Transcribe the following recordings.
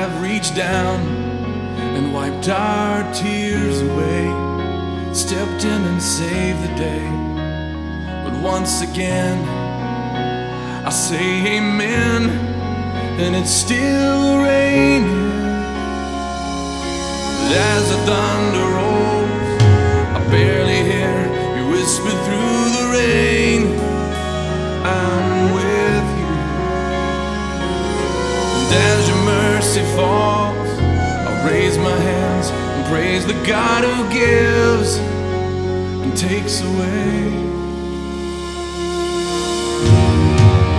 have reached down and wiped our tears away, stepped in and saved the day. But once again, I say amen, and it's still raining. But as the thunder rolls, I barely hear you whisper through the rain. I'm with you. And as your mercy falls, I'll raise my hands and praise the God who gives and takes away.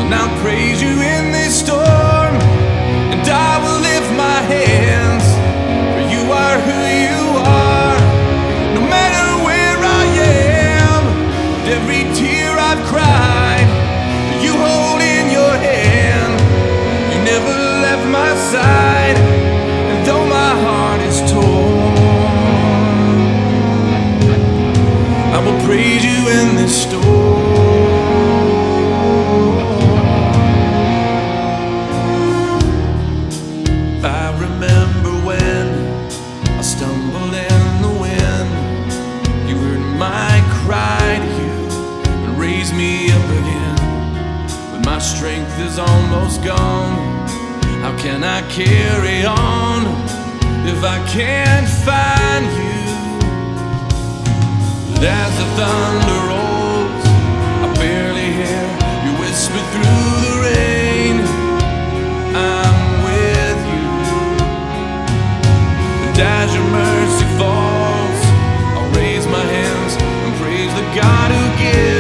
And I'll praise you in this storm, is almost gone, how can I carry on if I can't find you? But as the thunder rolls, I barely hear you whisper through the rain. I'm with you. And as your mercy falls, I'll raise my hands and praise the God who gives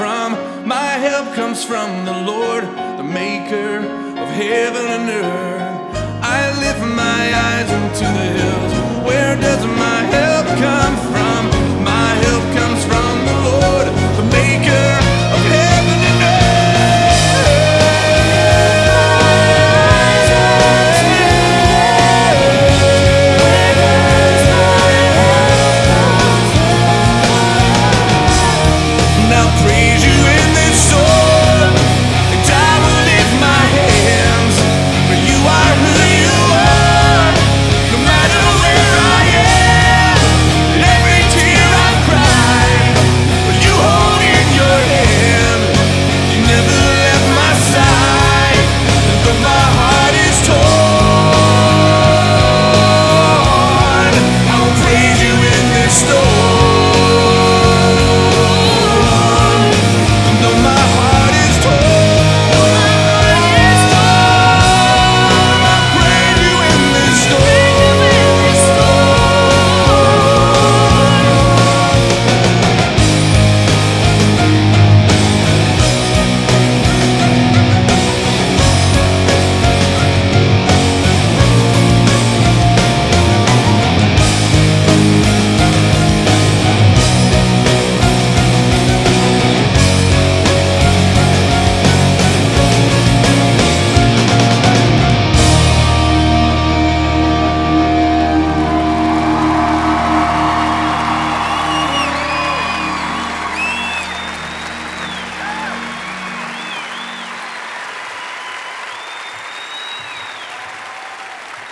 from? My help comes from the Lord, the maker of heaven and earth. I lift my eyes into the hills. Where does my help come from?